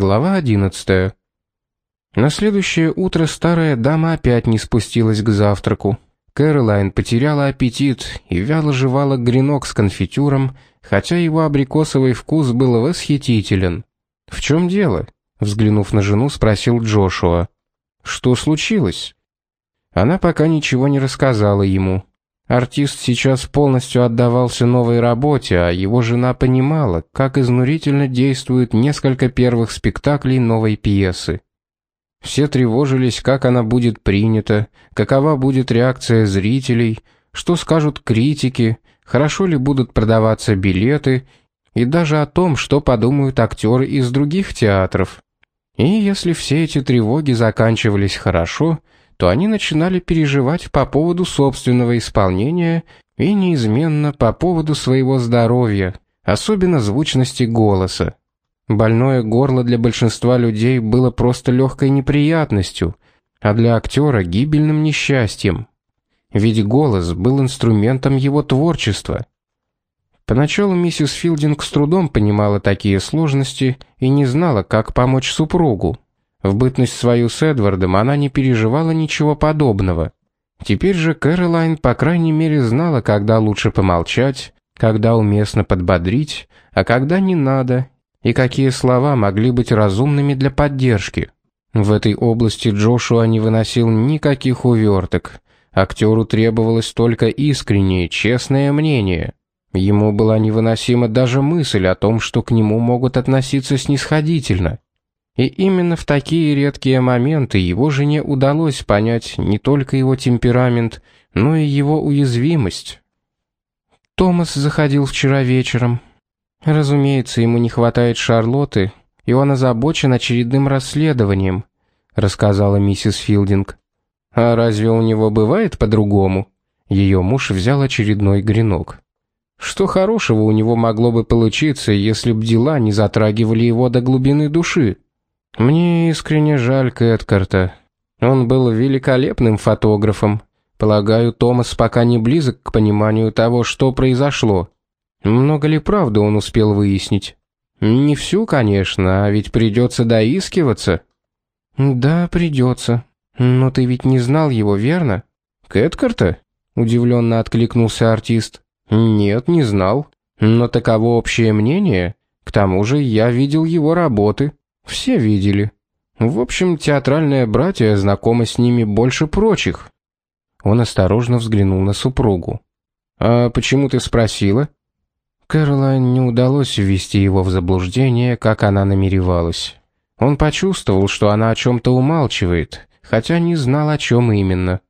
Глава 11. На следующее утро старая дама опять не спустилась к завтраку. Кэролайн потеряла аппетит и вяло жевала гренок с конфитюром, хотя его абрикосовый вкус был восхитителен. «В чем дело?» — взглянув на жену, спросил Джошуа. «Что случилось?» Она пока ничего не рассказала ему. Артист сейчас полностью отдавался новой работе, а его жена понимала, как изнурительно действуют несколько первых спектаклей новой пьесы. Все тревожились, как она будет принята, какова будет реакция зрителей, что скажут критики, хорошо ли будут продаваться билеты, и даже о том, что подумают актеры из других театров. И если все эти тревоги заканчивались хорошо, то они начинали переживать по поводу собственного исполнения и неизменно по поводу своего здоровья, особенно звучности голоса. Больное горло для большинства людей было просто легкой неприятностью, а для актера гибельным несчастьем. Ведь голос был инструментом его творчества. Поначалу миссис Филдинг с трудом понимала такие сложности и не знала, как помочь супругу. В бытность свою с Эдвардом она не переживала ничего подобного. Теперь же Кэролайн, по крайней мере, знала, когда лучше помолчать, когда уместно подбодрить, а когда не надо, и какие слова могли быть разумными для поддержки. В этой области Джошуа не выносил никаких уверток. Актеру требовалось только искреннее, честное мнение. Ему была невыносима даже мысль о том, что к нему могут относиться снисходительно. И именно в такие редкие моменты его жене удалось понять не только его темперамент, но и его уязвимость. Томас заходил вчера вечером. Разумеется, ему не хватает Шарлотты, и он озабочен очередным расследованием, рассказала миссис Филдинг. А разве у него бывает по-другому? Ее муж взял очередной гренок. Что хорошего у него могло бы получиться, если б дела не затрагивали его до глубины души? Мне искренне жаль Кэткарта. Он был великолепным фотографом. Полагаю, Томас пока не близок к пониманию того, что произошло. Много ли правды он успел выяснить? Не всю, конечно, а ведь придется доискиваться. Да, придется. Но ты ведь не знал его, верно? Кэткарта? Удивленно откликнулся артист. Нет, не знал. Но таково общее мнение. К тому же я видел его работы. Все видели. В общем, театральное братья знакомо с ними больше прочих. Он осторожно взглянул на супругу. «А почему ты спросила?» Кэролайн не удалось ввести его в заблуждение, как она намеревалась. Он почувствовал, что она о чем-то умалчивает, хотя не знал, о чем именно.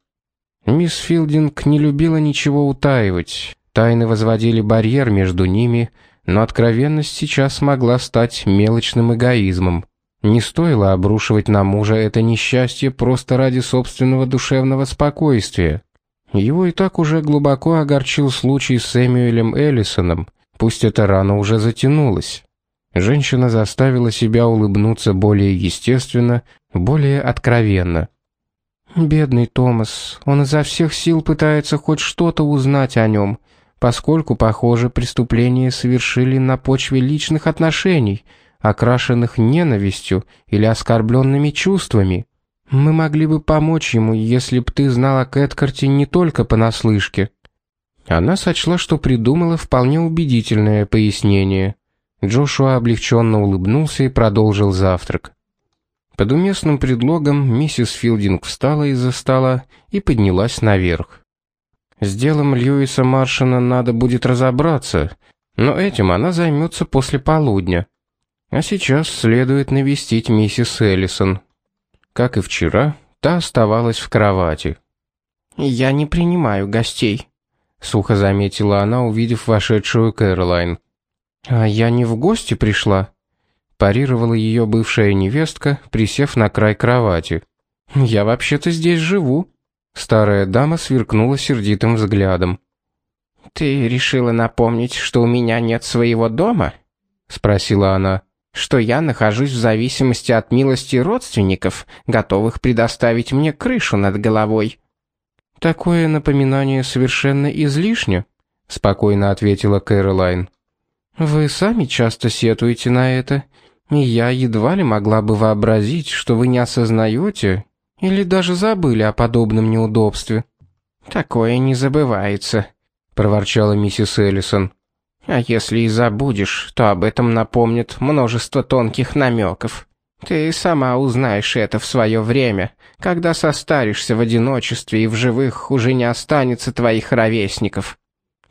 Мисс Филдинг не любила ничего утаивать. Тайны возводили барьер между ними, но откровенность сейчас могла стать мелочным эгоизмом. Не стоило обрушивать на мужа это несчастье просто ради собственного душевного спокойствия. Его и так уже глубоко огорчил случай с Сэмюэлем Эллисоном, пусть эта рана уже затянулась. Женщина заставила себя улыбнуться более естественно, более откровенно. «Бедный Томас, он изо всех сил пытается хоть что-то узнать о нем, поскольку, похоже, преступление совершили на почве личных отношений, окрашенных ненавистью или оскорбленными чувствами. Мы могли бы помочь ему, если б ты знала Кэткарти не только понаслышке». Она сочла, что придумала вполне убедительное пояснение. Джошуа облегченно улыбнулся и продолжил завтрак. Под уместным предлогом миссис Филдинг встала из-за стола и поднялась наверх. С делом Льюиса Маршина надо будет разобраться, но этим она займется после полудня. А сейчас следует навестить миссис Эллисон. Как и вчера, та оставалась в кровати. «Я не принимаю гостей», — сухо заметила она, увидев вошедшую Кэролайн. «А я не в гости пришла», — парировала ее бывшая невестка, присев на край кровати. «Я вообще-то здесь живу». Старая дама сверкнула сердитым взглядом. «Ты решила напомнить, что у меня нет своего дома?» — спросила она. «Что я нахожусь в зависимости от милости родственников, готовых предоставить мне крышу над головой». «Такое напоминание совершенно излишне», — спокойно ответила Кэролайн. «Вы сами часто сетуете на это. И я едва ли могла бы вообразить, что вы не осознаете или даже забыли о подобном неудобстве. Такое не забывается, проворчала миссис Эллисон. А если и забудешь, то об этом напомнит множество тонких намеков. Ты сама узнаешь это в свое время, когда состаришься в одиночестве и в живых уже не останется твоих ровесников.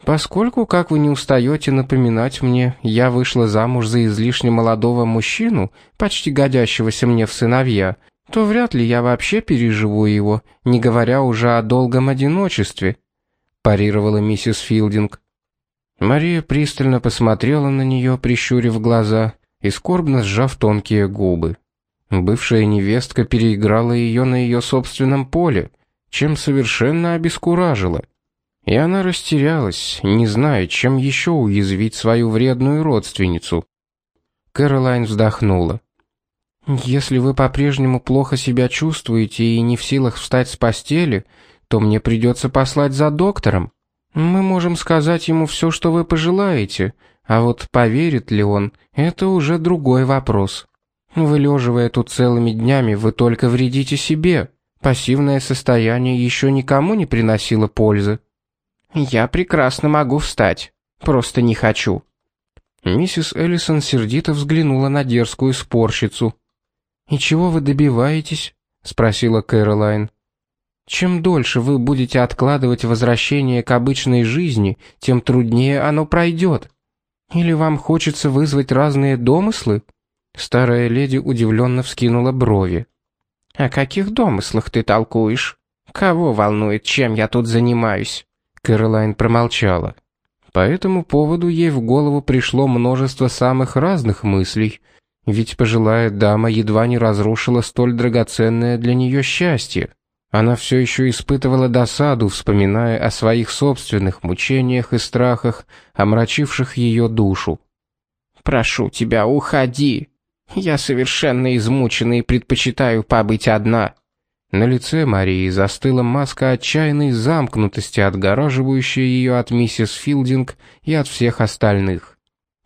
Поскольку, как вы не устаете напоминать мне, я вышла замуж за излишне молодого мужчину, почти годящегося мне в сыновья, то вряд ли я вообще переживу его, не говоря уже о долгом одиночестве, парировала миссис Филдинг. Мария пристально посмотрела на нее, прищурив глаза и скорбно сжав тонкие губы. Бывшая невестка переиграла ее на ее собственном поле, чем совершенно обескуражила. И она растерялась, не зная, чем еще уязвить свою вредную родственницу. Кэролайн вздохнула. Если вы по-прежнему плохо себя чувствуете и не в силах встать с постели, то мне придется послать за доктором. Мы можем сказать ему все, что вы пожелаете, а вот поверит ли он это уже другой вопрос. Вы леживая тут целыми днями, вы только вредите себе. Пассивное состояние еще никому не приносило пользы. Я прекрасно могу встать, просто не хочу. Миссис Эллисон сердито взглянула на дерзкую спорщицу. «И чего вы добиваетесь?» — спросила Кэролайн. «Чем дольше вы будете откладывать возвращение к обычной жизни, тем труднее оно пройдет. Или вам хочется вызвать разные домыслы?» Старая леди удивленно вскинула брови. «О каких домыслах ты толкуешь? Кого волнует, чем я тут занимаюсь?» Кэролайн промолчала. По этому поводу ей в голову пришло множество самых разных мыслей, ведь пожилая дама едва не разрушила столь драгоценное для нее счастье. Она все еще испытывала досаду, вспоминая о своих собственных мучениях и страхах, омрачивших ее душу. «Прошу тебя, уходи. Я совершенно измучена и предпочитаю побыть одна». На лице Марии застыла маска отчаянной замкнутости, отгораживающая ее от миссис Филдинг и от всех остальных.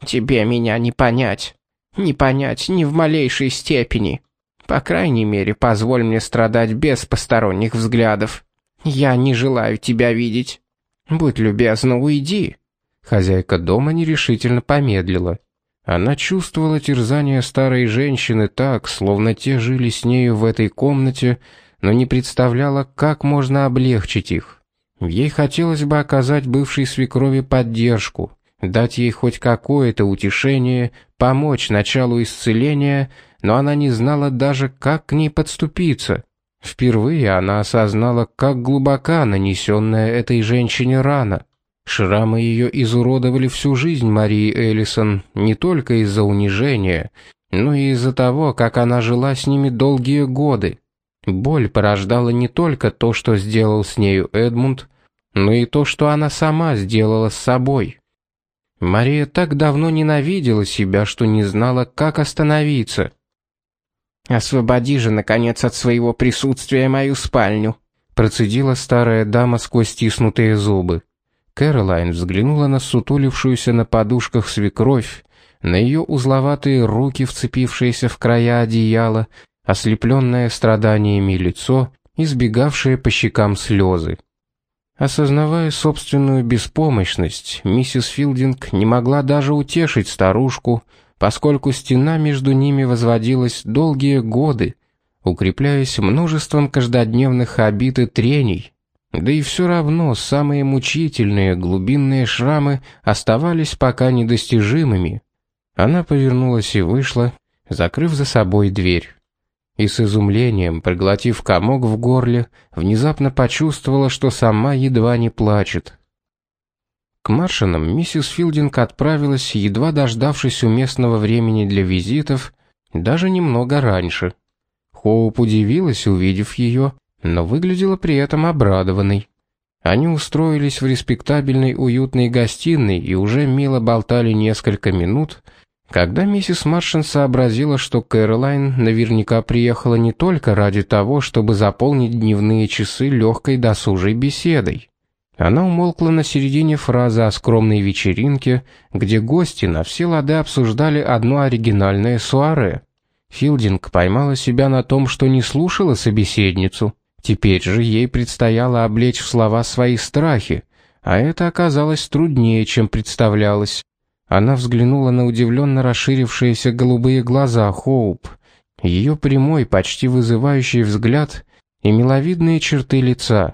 «Тебе меня не понять не понять ни в малейшей степени. По крайней мере, позволь мне страдать без посторонних взглядов. Я не желаю тебя видеть. Будь любезна, уйди». Хозяйка дома нерешительно помедлила. Она чувствовала терзание старой женщины так, словно те жили с нею в этой комнате, но не представляла, как можно облегчить их. Ей хотелось бы оказать бывшей свекрови поддержку, дать ей хоть какое-то утешение, помочь началу исцеления, но она не знала даже, как к ней подступиться. Впервые она осознала, как глубока нанесенная этой женщине рана. Шрамы ее изуродовали всю жизнь Марии Эллисон, не только из-за унижения, но и из-за того, как она жила с ними долгие годы. Боль порождала не только то, что сделал с нею Эдмунд, но и то, что она сама сделала с собой. Мария так давно ненавидела себя, что не знала, как остановиться. «Освободи же, наконец, от своего присутствия мою спальню», процедила старая дама сквозь стиснутые зубы. Кэролайн взглянула на сутулившуюся на подушках свекровь, на ее узловатые руки, вцепившиеся в края одеяла, ослепленное страданиями лицо, избегавшее по щекам слезы. Осознавая собственную беспомощность, миссис Филдинг не могла даже утешить старушку, поскольку стена между ними возводилась долгие годы, укрепляясь множеством каждодневных обид и трений. Да и все равно самые мучительные глубинные шрамы оставались пока недостижимыми. Она повернулась и вышла, закрыв за собой дверь и с изумлением, проглотив комок в горле, внезапно почувствовала, что сама едва не плачет. К Маршинам миссис Филдинг отправилась, едва дождавшись уместного времени для визитов, даже немного раньше. Хоуп удивилась, увидев ее, но выглядела при этом обрадованной. Они устроились в респектабельной уютной гостиной и уже мило болтали несколько минут, когда миссис Маршин сообразила, что Кэролайн наверняка приехала не только ради того, чтобы заполнить дневные часы легкой досужей беседой. Она умолкла на середине фразы о скромной вечеринке, где гости на все лады обсуждали одно оригинальное суаре. Филдинг поймала себя на том, что не слушала собеседницу. Теперь же ей предстояло облечь в слова свои страхи, а это оказалось труднее, чем представлялось. Она взглянула на удивленно расширившиеся голубые глаза Хоуп, ее прямой, почти вызывающий взгляд и миловидные черты лица.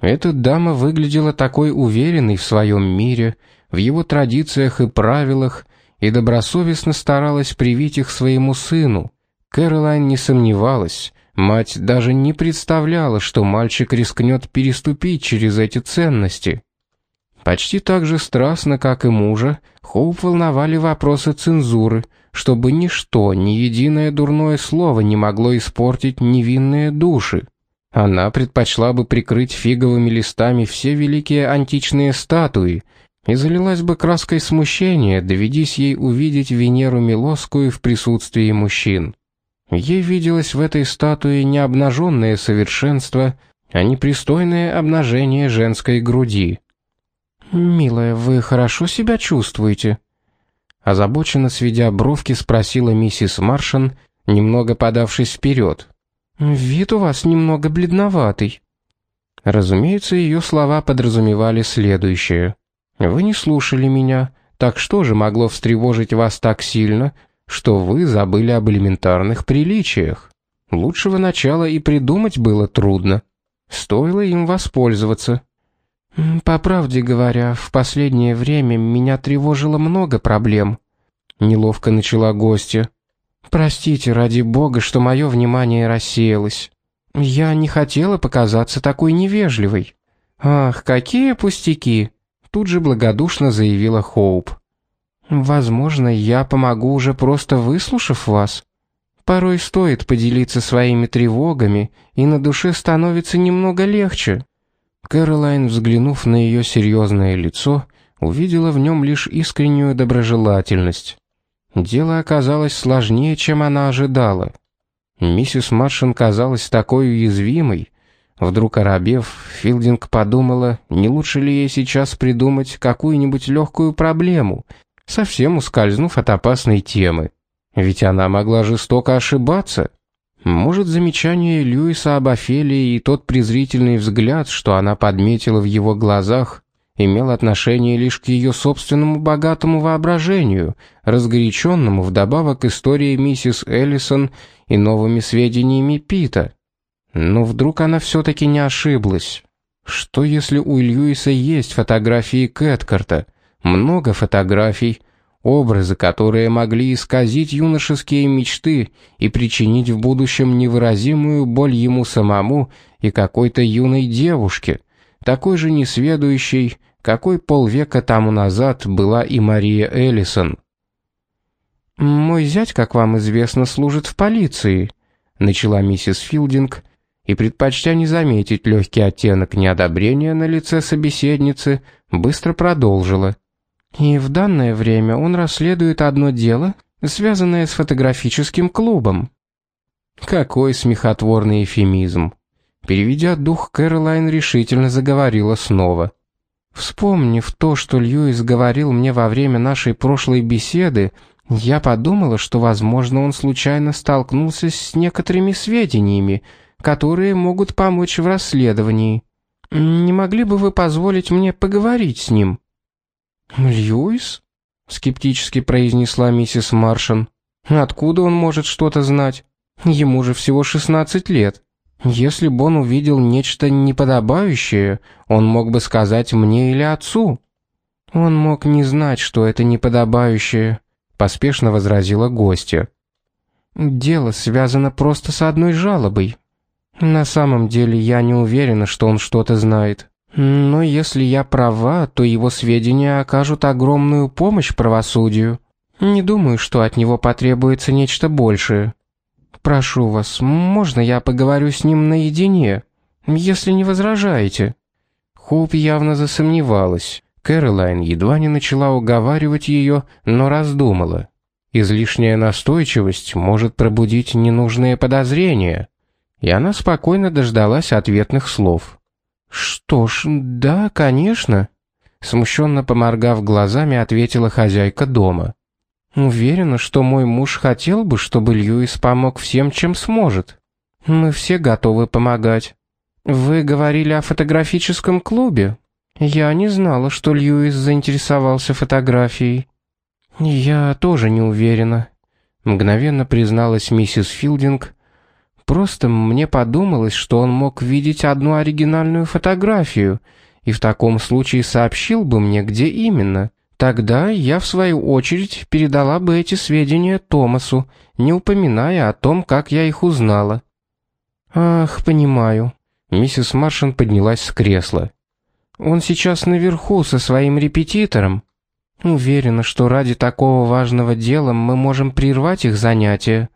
Эта дама выглядела такой уверенной в своем мире, в его традициях и правилах, и добросовестно старалась привить их своему сыну. Кэролайн не сомневалась, мать даже не представляла, что мальчик рискнет переступить через эти ценности. Почти так же страстно, как и мужа, Хоуп волновали вопросы цензуры, чтобы ничто, ни единое дурное слово не могло испортить невинные души. Она предпочла бы прикрыть фиговыми листами все великие античные статуи и залилась бы краской смущения, доведись ей увидеть Венеру Милосскую в присутствии мужчин. Ей виделось в этой статуе не обнаженное совершенство, а непристойное обнажение женской груди. «Милая, вы хорошо себя чувствуете?» Озабоченно сведя бровки, спросила миссис Маршан, немного подавшись вперед. «Вид у вас немного бледноватый». Разумеется, ее слова подразумевали следующее. «Вы не слушали меня, так что же могло встревожить вас так сильно, что вы забыли об элементарных приличиях? Лучшего начала и придумать было трудно. Стоило им воспользоваться». «По правде говоря, в последнее время меня тревожило много проблем», — неловко начала гостья. «Простите, ради бога, что мое внимание рассеялось. Я не хотела показаться такой невежливой». «Ах, какие пустяки!» — тут же благодушно заявила Хоуп. «Возможно, я помогу уже просто выслушав вас. Порой стоит поделиться своими тревогами, и на душе становится немного легче». Кэролайн, взглянув на ее серьезное лицо, увидела в нем лишь искреннюю доброжелательность. Дело оказалось сложнее, чем она ожидала. Миссис Маршин казалась такой уязвимой. Вдруг оробев, Филдинг подумала, не лучше ли ей сейчас придумать какую-нибудь легкую проблему, совсем ускользнув от опасной темы. Ведь она могла жестоко ошибаться. Может, замечание Льюиса об Офелии и тот презрительный взгляд, что она подметила в его глазах, имел отношение лишь к ее собственному богатому воображению, разгоряченному вдобавок к истории миссис Эллисон и новыми сведениями Пита. Но вдруг она все-таки не ошиблась. Что если у Льюиса есть фотографии Кэткарта, много фотографий, образы, которые могли исказить юношеские мечты и причинить в будущем невыразимую боль ему самому и какой-то юной девушке, такой же несведущей, какой полвека тому назад была и Мария Эллисон. «Мой зять, как вам известно, служит в полиции», — начала миссис Филдинг, и, предпочтя не заметить легкий оттенок неодобрения на лице собеседницы, быстро продолжила. И в данное время он расследует одно дело, связанное с фотографическим клубом. Какой смехотворный эфемизм. Переведя дух, Кэролайн решительно заговорила снова. Вспомнив то, что Льюис говорил мне во время нашей прошлой беседы, я подумала, что, возможно, он случайно столкнулся с некоторыми сведениями, которые могут помочь в расследовании. Не могли бы вы позволить мне поговорить с ним?» «Льюис?» — скептически произнесла миссис Маршан. «Откуда он может что-то знать? Ему же всего шестнадцать лет. Если бы он увидел нечто неподобающее, он мог бы сказать мне или отцу». «Он мог не знать, что это неподобающее», — поспешно возразила гостья. «Дело связано просто с одной жалобой. На самом деле я не уверена, что он что-то знает». Но если я права, то его сведения окажут огромную помощь правосудию. Не думаю, что от него потребуется нечто большее. Прошу вас, можно я поговорю с ним наедине, если не возражаете?» Хоуп явно засомневалась. Кэролайн едва не начала уговаривать ее, но раздумала. Излишняя настойчивость может пробудить ненужные подозрения. И она спокойно дождалась ответных слов. Что ж, да, конечно, смущенно поморгав глазами, ответила хозяйка дома. Уверена, что мой муж хотел бы, чтобы Льюис помог всем, чем сможет. Мы все готовы помогать. Вы говорили о фотографическом клубе? Я не знала, что Льюис заинтересовался фотографией. Я тоже не уверена, мгновенно призналась миссис Филдинг. Просто мне подумалось, что он мог видеть одну оригинальную фотографию и в таком случае сообщил бы мне, где именно. Тогда я в свою очередь передала бы эти сведения Томасу, не упоминая о том, как я их узнала. Ах, понимаю. Миссис Маршин поднялась с кресла. Он сейчас наверху со своим репетитором. Уверена, что ради такого важного дела мы можем прервать их занятия.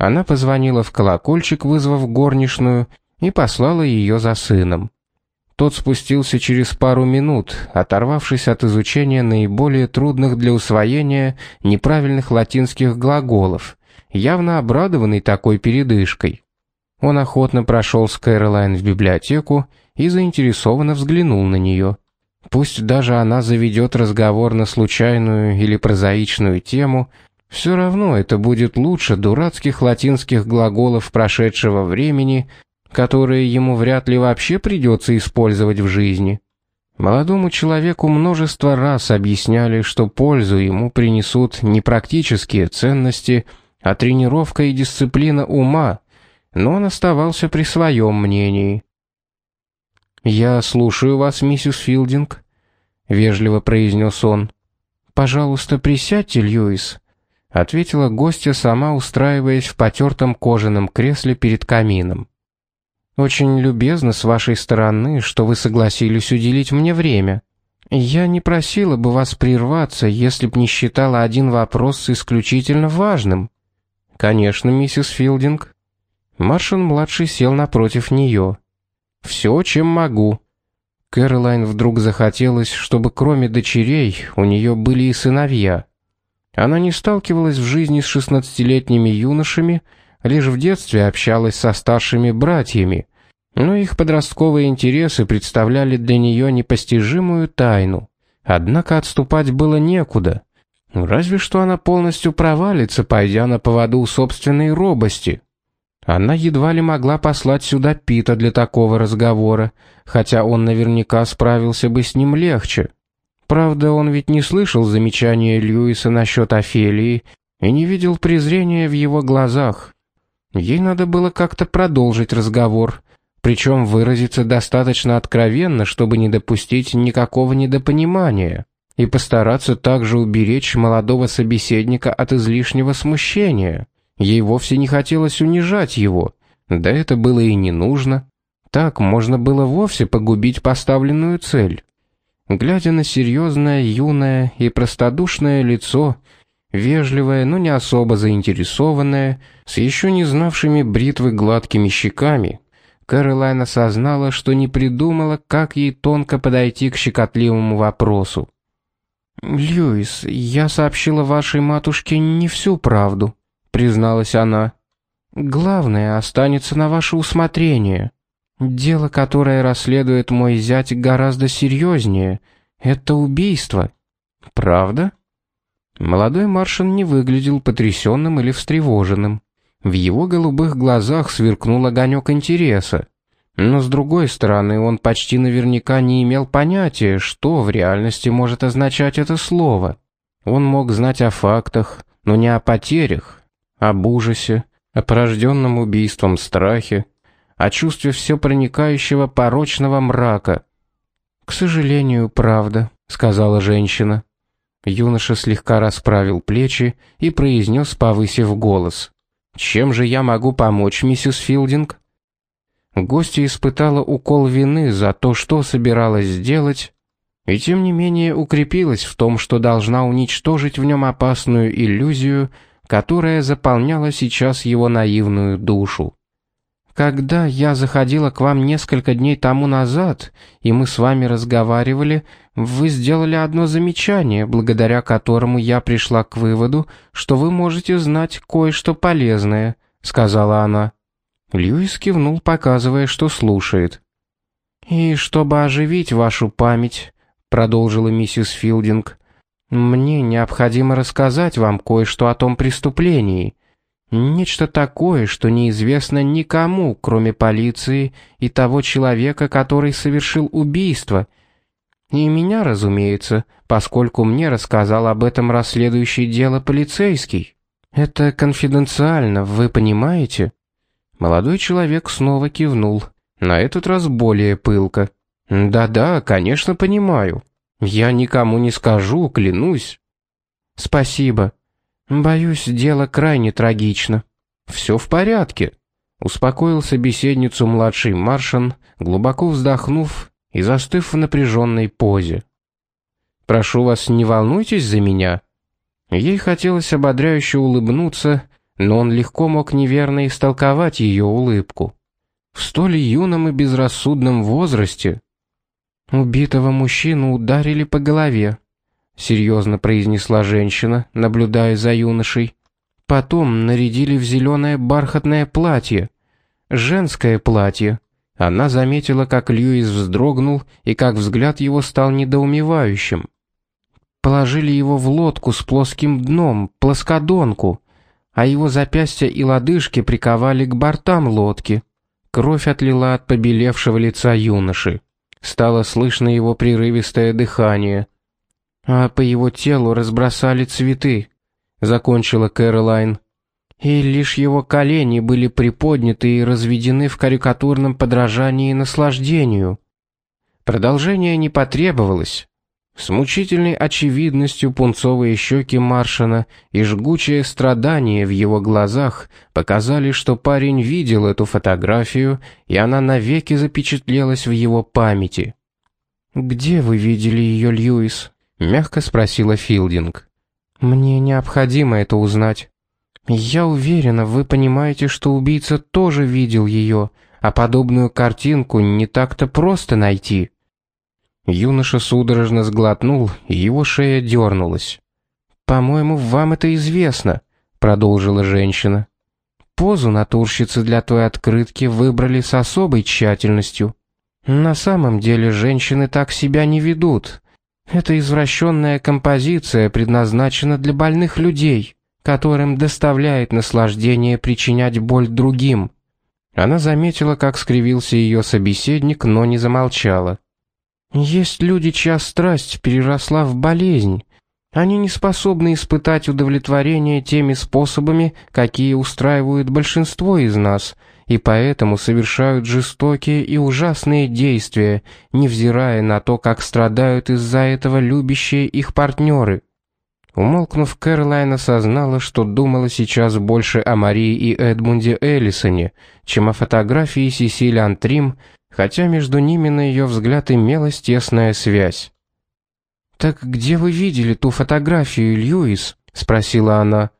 Она позвонила в колокольчик, вызвав горничную, и послала ее за сыном. Тот спустился через пару минут, оторвавшись от изучения наиболее трудных для усвоения неправильных латинских глаголов, явно обрадованный такой передышкой. Он охотно прошел с Кэролайн в библиотеку и заинтересованно взглянул на нее. Пусть даже она заведет разговор на случайную или прозаичную тему, все равно это будет лучше дурацких латинских глаголов прошедшего времени, которые ему вряд ли вообще придется использовать в жизни. Молодому человеку множество раз объясняли, что пользу ему принесут не практические ценности, а тренировка и дисциплина ума, но он оставался при своем мнении. «Я слушаю вас, миссис Филдинг», — вежливо произнес он. «Пожалуйста, присядьте, Льюис», — ответила гостья, сама устраиваясь в потертом кожаном кресле перед камином. «Очень любезно с вашей стороны, что вы согласились уделить мне время. Я не просила бы вас прерваться, если б не считала один вопрос исключительно важным». «Конечно, миссис Филдинг». Маршин-младший сел напротив нее. Все, чем могу. Кэролайн вдруг захотелось, чтобы кроме дочерей у нее были и сыновья. Она не сталкивалась в жизни с шестнадцатилетними юношами, лишь в детстве общалась со старшими братьями, но их подростковые интересы представляли для нее непостижимую тайну. Однако отступать было некуда. Разве что она полностью провалится, пойдя на поводу собственной робости. Она едва ли могла послать сюда Пита для такого разговора, хотя он наверняка справился бы с ним легче. Правда, он ведь не слышал замечания Льюиса насчет Офелии и не видел презрения в его глазах. Ей надо было как-то продолжить разговор, причем выразиться достаточно откровенно, чтобы не допустить никакого недопонимания, и постараться также уберечь молодого собеседника от излишнего смущения. Ей вовсе не хотелось унижать его, да это было и не нужно. Так можно было вовсе погубить поставленную цель. Глядя на серьезное, юное и простодушное лицо, вежливое, но не особо заинтересованное, с еще не знавшими бритвы гладкими щеками, Кэролайн осознала, что не придумала, как ей тонко подойти к щекотливому вопросу. «Льюис, я сообщила вашей матушке не всю правду», призналась она. Главное останется на ваше усмотрение. Дело, которое расследует мой зять, гораздо серьезнее. Это убийство. Правда? Молодой Маршин не выглядел потрясенным или встревоженным. В его голубых глазах сверкнул огонек интереса. Но с другой стороны, он почти наверняка не имел понятия, что в реальности может означать это слово. Он мог знать о фактах, но не о потерях, об ужасе, о порожденном убийством страхе, о чувстве все проникающего порочного мрака. «К сожалению, правда», — сказала женщина. Юноша слегка расправил плечи и произнес, повысив голос. «Чем же я могу помочь, миссис Филдинг?» Гостья испытала укол вины за то, что собиралась сделать, и тем не менее укрепилась в том, что должна уничтожить в нем опасную иллюзию, которая заполняла сейчас его наивную душу. Когда я заходила к вам несколько дней тому назад, и мы с вами разговаривали, вы сделали одно замечание, благодаря которому я пришла к выводу, что вы можете знать кое-что полезное, сказала она. Льюис кивнул, показывая, что слушает. «И чтобы оживить вашу память», — продолжила миссис Филдинг, «мне необходимо рассказать вам кое-что о том преступлении. Нечто такое, что неизвестно никому, кроме полиции и того человека, который совершил убийство. И меня, разумеется, поскольку мне рассказал об этом расследующий дело полицейский. Это конфиденциально, вы понимаете?» Молодой человек снова кивнул, на этот раз более пылко. «Да-да, конечно, понимаю. Я никому не скажу, клянусь». «Спасибо. Боюсь, дело крайне трагично». «Все в порядке», — успокоил собеседницу младший Маршан, глубоко вздохнув и застыв в напряженной позе. «Прошу вас, не волнуйтесь за меня». Ей хотелось ободряюще улыбнуться, но он легко мог неверно истолковать ее улыбку. В столь юном и безрассудном возрасте убитого мужчину ударили по голове, серьезно произнесла женщина, наблюдая за юношей. Потом нарядили в зеленое бархатное платье, женское платье. Она заметила, как Льюис вздрогнул и как взгляд его стал недоумевающим. Положили его в лодку с плоским дном, плоскодонку, а его запястья и лодыжки приковали к бортам лодки. Кровь отлила от побелевшего лица юноши. Стало слышно его прерывистое дыхание. А по его телу разбросали цветы, закончила Кэролайн. И лишь его колени были приподняты и разведены в карикатурном подражании наслаждению. Продолжение не потребовалось. С мучительной очевидностью пунцовые щеки Маршана и жгучее страдание в его глазах показали, что парень видел эту фотографию, и она навеки запечатлелась в его памяти. «Где вы видели ее, Льюис?» — мягко спросила Филдинг. «Мне необходимо это узнать. Я уверена, вы понимаете, что убийца тоже видел ее, а подобную картинку не так-то просто найти». Юноша судорожно сглотнул, и его шея дернулась. «По-моему, вам это известно», — продолжила женщина. «Позу натурщицы для той открытки выбрали с особой тщательностью. На самом деле женщины так себя не ведут. Эта извращенная композиция предназначена для больных людей, которым доставляет наслаждение причинять боль другим». Она заметила, как скривился ее собеседник, но не замолчала. Есть люди, чья страсть переросла в болезнь. Они не способны испытать удовлетворение теми способами, какие устраивают большинство из нас, и поэтому совершают жестокие и ужасные действия, невзирая на то, как страдают из-за этого любящие их партнеры. Умолкнув, Кэролайн осознала, что думала сейчас больше о Марии и Эдмунде Эллисоне, чем о фотографии Сесиль Антрим, хотя между ними на ее взгляд имелась тесная связь. «Так где вы видели ту фотографию, Льюис?» — спросила она.